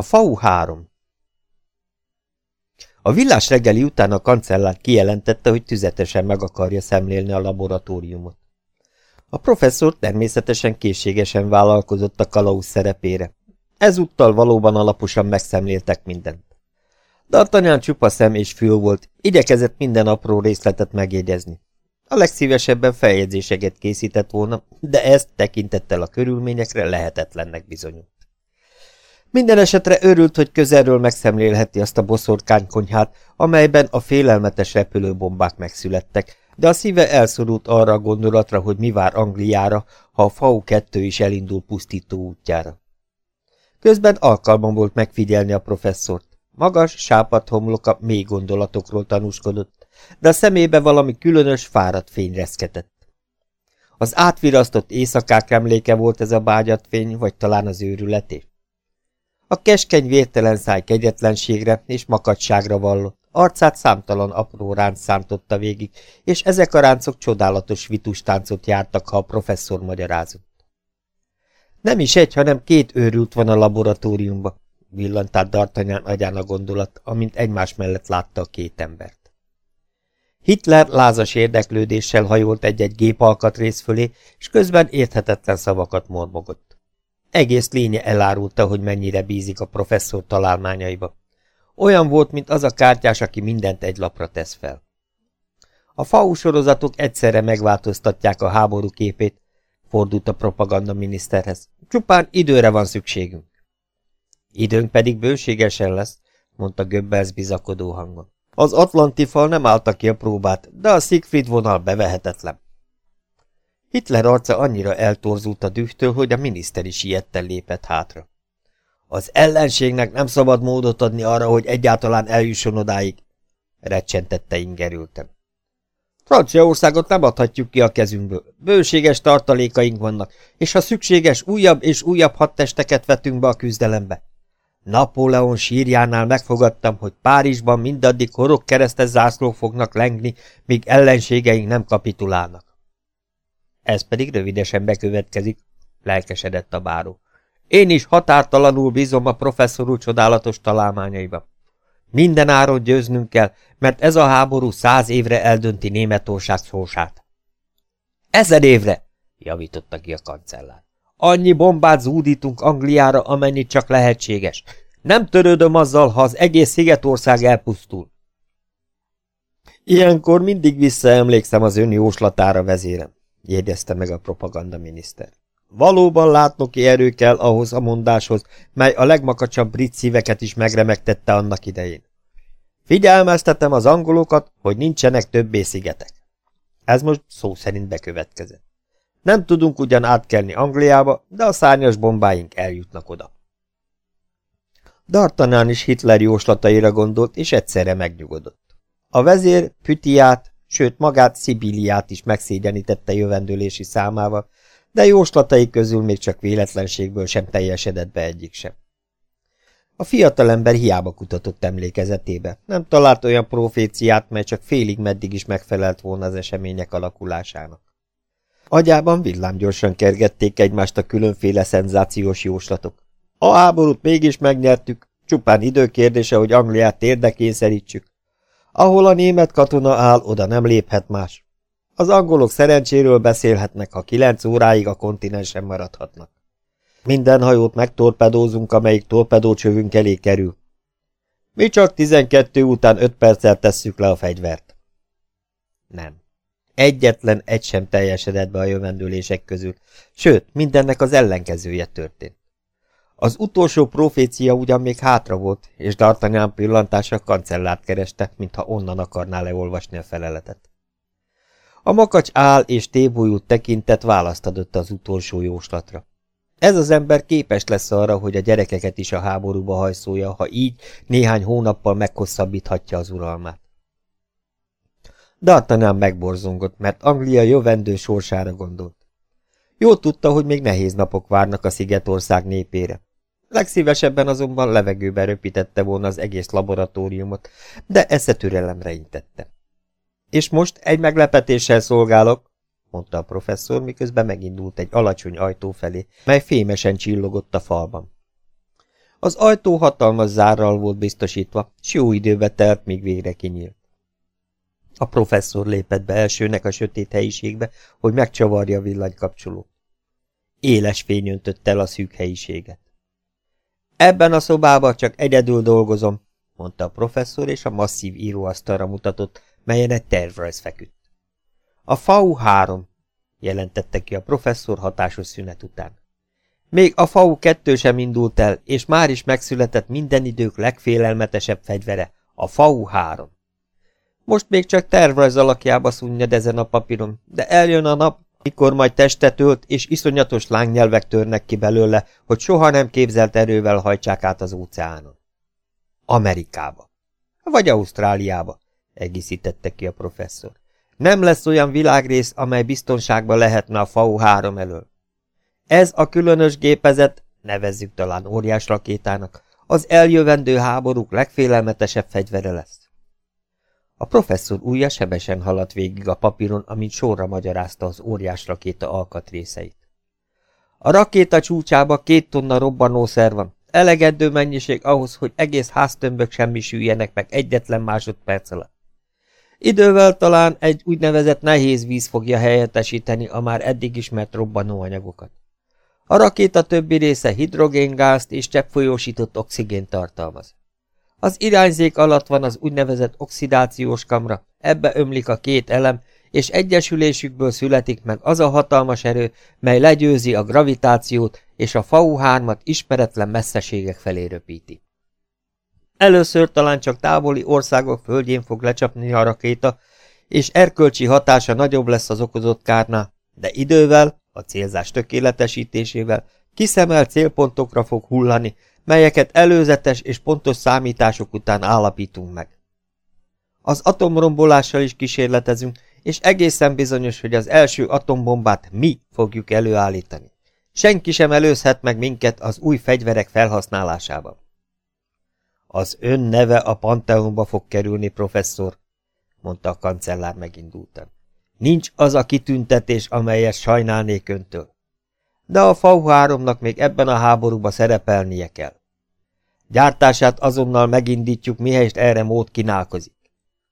A FAU 3 A villás reggeli után a kancellár kijelentette, hogy tüzetesen meg akarja szemlélni a laboratóriumot. A professzor természetesen készségesen vállalkozott a kalauz szerepére. Ezúttal valóban alaposan megszemléltek mindent. D'Artagnan csupa szem és fül volt, igyekezett minden apró részletet megjegyezni. A legszívesebben feljegyzéseket készített volna, de ezt tekintettel a körülményekre lehetetlennek bizonyult. Minden esetre örült, hogy közelről megszemlélheti azt a boszorkánykonyhát, amelyben a félelmetes repülőbombák megszülettek, de a szíve elszorult arra a gondolatra, hogy mi vár Angliára, ha a FAU 2 is elindul pusztító útjára. Közben alkalmam volt megfigyelni a professzort. Magas, sápat homloka mély gondolatokról tanúskodott, de a szemébe valami különös, fáradt fény reszketett. Az átvirasztott éjszakák emléke volt ez a bágyatfény, vagy talán az őrületé? A keskeny vértelen száj kegyetlenségre és makadságra vallott, arcát számtalan apró ránc szántotta végig, és ezek a ráncok csodálatos vitustáncot jártak, ha a professzor magyarázott. Nem is egy, hanem két őrült van a laboratóriumban, villant át D'Artagnan agyán a gondolat, amint egymás mellett látta a két embert. Hitler lázas érdeklődéssel hajolt egy-egy gépalkatrész fölé, és közben érthetetlen szavakat mormogott. Egész lénye elárulta, hogy mennyire bízik a professzor találmányaiba. Olyan volt, mint az a kártyás, aki mindent egy lapra tesz fel. A FAU sorozatok egyszerre megváltoztatják a háború képét, fordult a propaganda miniszterhez. Csupán időre van szükségünk. Időnk pedig bőségesen lesz, mondta Göbbels bizakodó hangon. Az Atlanti fal nem állta ki a próbát, de a Siegfried vonal bevehetetlen. Hitler arca annyira eltorzult a dühtől, hogy a miniszter is ilyetten lépett hátra. Az ellenségnek nem szabad módot adni arra, hogy egyáltalán eljusson odáig, recsentette ingerülten. Franciaországot nem adhatjuk ki a kezünkből. Bőséges tartalékaink vannak, és ha szükséges, újabb és újabb hadtesteket vetünk be a küzdelembe. Napóleon sírjánál megfogadtam, hogy Párizsban mindaddig horog keresztes zászlók fognak lengni, míg ellenségeink nem kapitulálnak. Ez pedig rövidesen bekövetkezik, lelkesedett a báró. Én is határtalanul bízom a professzor úr csodálatos találmányaiba. Minden áron győznünk kell, mert ez a háború száz évre eldönti Németország szósát. Ezer évre, javította ki a kancellár. Annyi bombát zúdítunk Angliára, amennyit csak lehetséges. Nem törődöm azzal, ha az egész Szigetország elpusztul. Ilyenkor mindig visszaemlékszem az ön jóslatára, vezérem, jegyezte meg a propaganda miniszter. Valóban látnoki erő kell ahhoz a mondáshoz, mely a legmakacsabb brit szíveket is megremegtette annak idején. Figyelmeztetem az angolokat, hogy nincsenek többé szigetek. Ez most szó szerint bekövetkezett. Nem tudunk ugyan átkelni Angliába, de a szárnyas bombáink eljutnak oda. Dartanán is Hitler jóslataira gondolt, és egyszerre megnyugodott. A vezér Pütiát, sőt magát Szibiliát is megszégyenítette jövendőlési számával, de jóslatai közül még csak véletlenségből sem teljesedett be egyik sem. A fiatalember hiába kutatott emlékezetébe, nem talált olyan proféciát, mely csak félig meddig is megfelelt volna az események alakulásának. Agyában villámgyorsan kergették egymást a különféle szenzációs jóslatok. A háborút mégis megnyertük, csupán időkérdése, hogy Angliát térdre kényszerítsük. Ahol a német katona áll, oda nem léphet más. Az angolok szerencséről beszélhetnek, ha kilenc óráig a kontinensen maradhatnak. Minden hajót megtorpedózunk, amelyik torpedócsövünk elé kerül. Mi csak tizenkettő után öt perccel tesszük le a fegyvert. Nem. Egyetlen egy sem teljesedett be a jövendőlések közül, sőt, mindennek az ellenkezője történt. Az utolsó profécia ugyan még hátra volt, és D'Artagnan pillantása kancellát kereste, mintha onnan akarná leolvasni a feleletet. A makacs áll és tébolyult tekintet választ adott az utolsó jóslatra. Ez az ember képes lesz arra, hogy a gyerekeket is a háborúba hajszolja, ha így néhány hónappal meghosszabbíthatja az uralmát. D'Artagnan megborzongott, mert Anglia jövendő sorsára gondolt. Jól tudta, hogy még nehéz napok várnak a Szigetország népére. Legszívesebben azonban levegőbe röpítette volna az egész laboratóriumot, de esze türelemre intette. És most egy meglepetéssel szolgálok, mondta a professzor, miközben megindult egy alacsony ajtó felé, mely fémesen csillogott a falban. Az ajtó hatalmas zárral volt biztosítva, s jó időbe telt, míg végre kinyílt. A professzor lépett be elsőnek a sötét helyiségbe, hogy megcsavarja a villanykapcsolót. Éles fény öntött el a szűk helyiséget. Ebben a szobában csak egyedül dolgozom, mondta a professzor, és a masszív íróasztalra mutatott, melyen egy tervrajz feküdt. A FAU 3, jelentette ki a professzor hatásos szünet után. Még a FAU 2 sem indult el, és már is megszületett minden idők legfélelmetesebb fegyvere, a FAU 3. Most még csak tervrajz alakjába szunnyad ezen a papíron, de eljön a nap, mikor majd testet ölt, és iszonyatos lángnyelvek törnek ki belőle, hogy soha nem képzelt erővel hajtsák át az óceánon. Amerikába. Vagy Ausztráliába, egészítette ki a professzor. Nem lesz olyan világrész, amely biztonságban lehetne a FAU 3 elől. Ez a különös gépezet, nevezzük talán óriás rakétának, az eljövendő háborúk legfélelmetesebb fegyvere lesz. A professzor ujja sebesen haladt végig a papíron, amint sorra magyarázta az óriás rakéta alkatrészeit. A rakéta csúcsába két tonna robbanószer van, elegedő mennyiség ahhoz, hogy egész háztömbök semmisüljenek meg egyetlen másodperc alatt. Idővel talán egy úgynevezett nehéz víz fogja helyettesíteni a már eddig ismert robbanóanyagokat. A rakéta többi része hidrogéngázt és cseppfolyósított oxigént tartalmaz. Az irányzék alatt van az úgynevezett oxidációs kamra, ebbe ömlik a két elem, és egyesülésükből születik meg az a hatalmas erő, mely legyőzi a gravitációt, és a FAU 3-at ismeretlen messzeségek felé röpíti. Először talán csak távoli országok földjén fog lecsapni a rakéta, és erkölcsi hatása nagyobb lesz az okozott kárnál, de idővel, a célzás tökéletesítésével kiszemelt célpontokra fog hullani, melyeket előzetes és pontos számítások után állapítunk meg. Az atomrombolással is kísérletezünk, és egészen bizonyos, hogy az első atombombát mi fogjuk előállítani. Senki sem előzhet meg minket az új fegyverek felhasználásában. Az ön neve a Panteonba fog kerülni, professzor, mondta a kancellár megindultan. Nincs az a kitüntetés, amelyet sajnálnék öntől. De a FAU 3 még ebben a háborúba szerepelnie kell. Gyártását azonnal megindítjuk, mihelyest erre mód kínálkozik.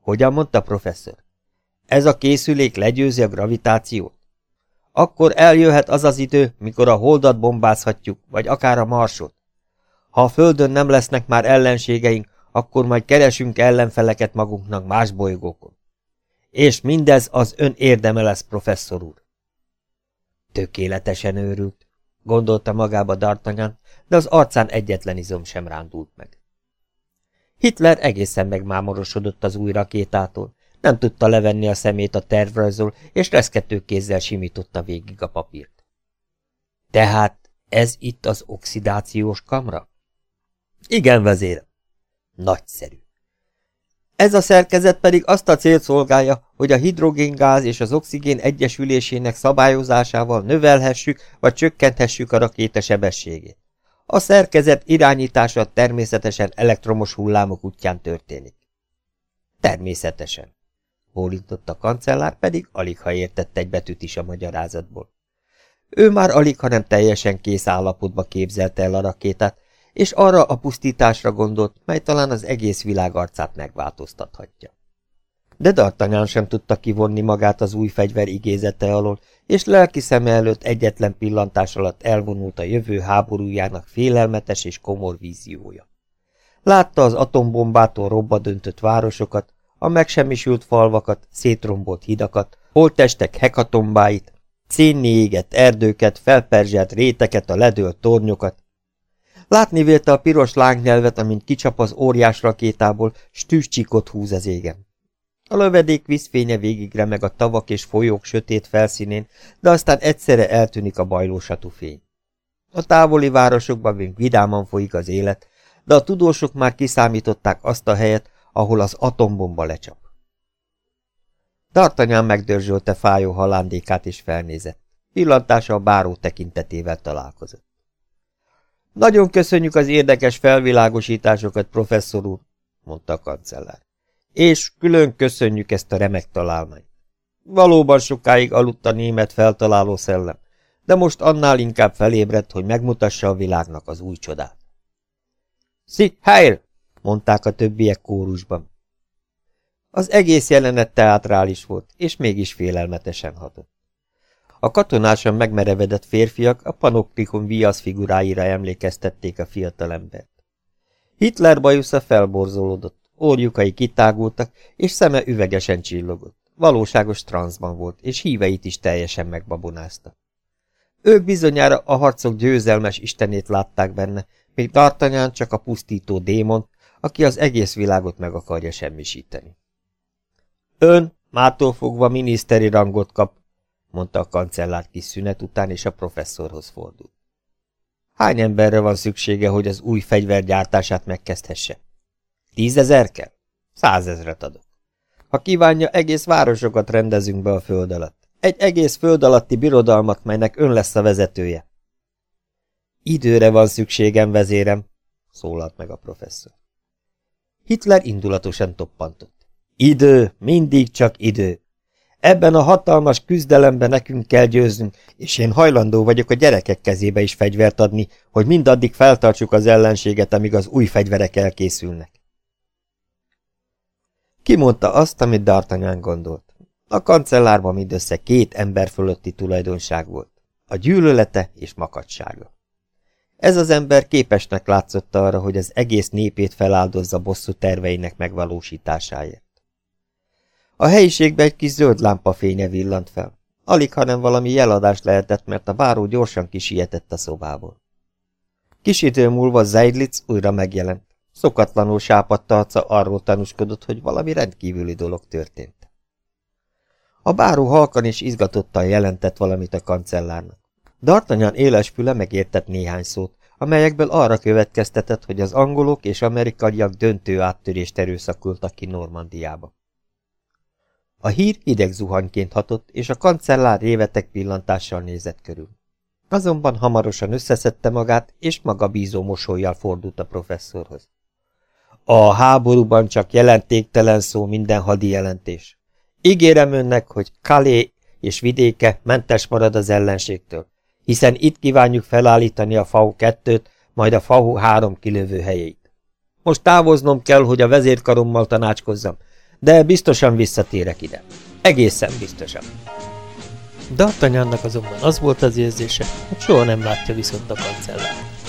Hogyan mondta professzor? Ez a készülék legyőzi a gravitációt? Akkor eljöhet az az idő, mikor a holdat bombázhatjuk, vagy akár a marsot. Ha a Földön nem lesznek már ellenségeink, akkor majd keresünk ellenfeleket magunknak más bolygókon. És mindez az ön érdeme lesz, professzor úr. Tökéletesen őrült, gondolta magába D'Artagnan, de az arcán egyetlen izom sem rándult meg. Hitler egészen megmámorosodott az új rakétától, nem tudta levenni a szemét a tervrajzol, és reszkető kézzel simította végig a papírt. Tehát ez itt az oxidációs kamra? Igen, vezérem. Nagyszerű. Ez a szerkezet pedig azt a célt szolgálja, hogy a hidrogéngáz és az oxigén egyesülésének szabályozásával növelhessük vagy csökkenthessük a rakéta sebességét. A szerkezet irányítása természetesen elektromos hullámok útján történik. Természetesen. Bólintott a kancellár, pedig alig ha értett egy betűt is a magyarázatból. Ő már alig, hanem teljesen kész állapotba képzelte el a rakétát, és arra a pusztításra gondolt, mely talán az egész világ arcát megváltoztathatja. De D'Artagnan sem tudta kivonni magát az új fegyver igézete alól, és lelki szeme előtt egyetlen pillantás alatt elvonult a jövő háborújának félelmetes és komor víziója. Látta az atombombától robba döntött városokat, a megsemmisült falvakat, szétrombolt hidakat, holtestek hekatombáit, szénni égett erdőket, felperzselt réteket, a ledőlt tornyokat, Látni vélte a piros lángnyelvet, amint kicsap az óriás rakétából, s húz az égen. A lövedék vízfénye végig remeg a tavak és folyók sötét felszínén, de aztán egyszerre eltűnik a bajlósatú fény. A távoli városokban még vidáman folyik az élet, de a tudósok már kiszámították azt a helyet, ahol az atombomba lecsap. D'Artagnan megdörzsölte fájó halándékát és felnézett. Pillantása a báró tekintetével találkozott. Nagyon köszönjük az érdekes felvilágosításokat, professzor úr, mondta a kancellár. És külön köszönjük ezt a remek találmányt. Valóban sokáig aludt a német feltaláló szellem, de most annál inkább felébredt, hogy megmutassa a világnak az új csodát. Szi, Heil! mondták a többiek kórusban. Az egész jelenet teátrális volt, és mégis félelmetesen hatott. A katonásan megmerevedett férfiak a panoptikon viasz figuráira emlékeztették a fiatalembert. Hitler bajusza felborzolódott, orjukai kitágultak, és szeme üvegesen csillogott. Valóságos transzban volt, és híveit is teljesen megbabonázta. Ők bizonyára a harcok győzelmes istenét látták benne, míg D'Artagnan csak a pusztító démon, aki az egész világot meg akarja semmisíteni. Ön mától fogva miniszteri rangot kap, mondta a kancellár kis szünet után, és a professzorhoz fordult. Hány emberre van szüksége, hogy az új fegyver gyártását megkezdhesse? Tízezer kell? Százezret adok. Ha kívánja, egész városokat rendezünk be a föld alatt. Egy egész föld alatti birodalmat, melynek ön lesz a vezetője. Időre van szükségem, vezérem, szólalt meg a professzor. Hitler indulatosan toppantott. Idő, mindig csak idő. Ebben a hatalmas küzdelemben nekünk kell győznünk, és én hajlandó vagyok a gyerekek kezébe is fegyvert adni, hogy mindaddig feltartsuk az ellenséget, amíg az új fegyverek elkészülnek. Kimondta azt, amit D'Artagnan gondolt. A kancellárban mindössze két ember fölötti tulajdonság volt. A gyűlölete és makadsága. Ez az ember képesnek látszott arra, hogy az egész népét feláldozza bosszú terveinek megvalósításáért. A helyiségben egy kis zöld lámpa fénye villant fel. Alig, hanem valami jeladás lehetett, mert a báró gyorsan kisietett a szobából. Kis idő múlva Zeidlitz újra megjelent. Szokatlanul sápadt arca arról tanúskodott, hogy valami rendkívüli dolog történt. A báró halkan és izgatottan jelentett valamit a kancellárnak. D'Artagnan éles füle megértett néhány szót, amelyekből arra következtetett, hogy az angolok és amerikaiak döntő áttörést erőszakultak ki Normandiába. A hír hideg zuhanyként hatott, és a kancellár révetek pillantással nézett körül. Azonban hamarosan összeszedte magát, és maga bízó mosolyjal fordult a professzorhoz. A háborúban csak jelentéktelen szó minden hadi jelentés. Ígérem önnek, hogy Kalé és vidéke mentes marad az ellenségtől, hiszen itt kívánjuk felállítani a FAU 2-t, majd a FAU 3 kilövő helyét. Most távoznom kell, hogy a vezérkarommal tanácskozzam, de biztosan visszatérek ide. Egészen biztosan. D'Artagnannak azonban az volt az érzése, hogy soha nem látja viszont a kancellárt.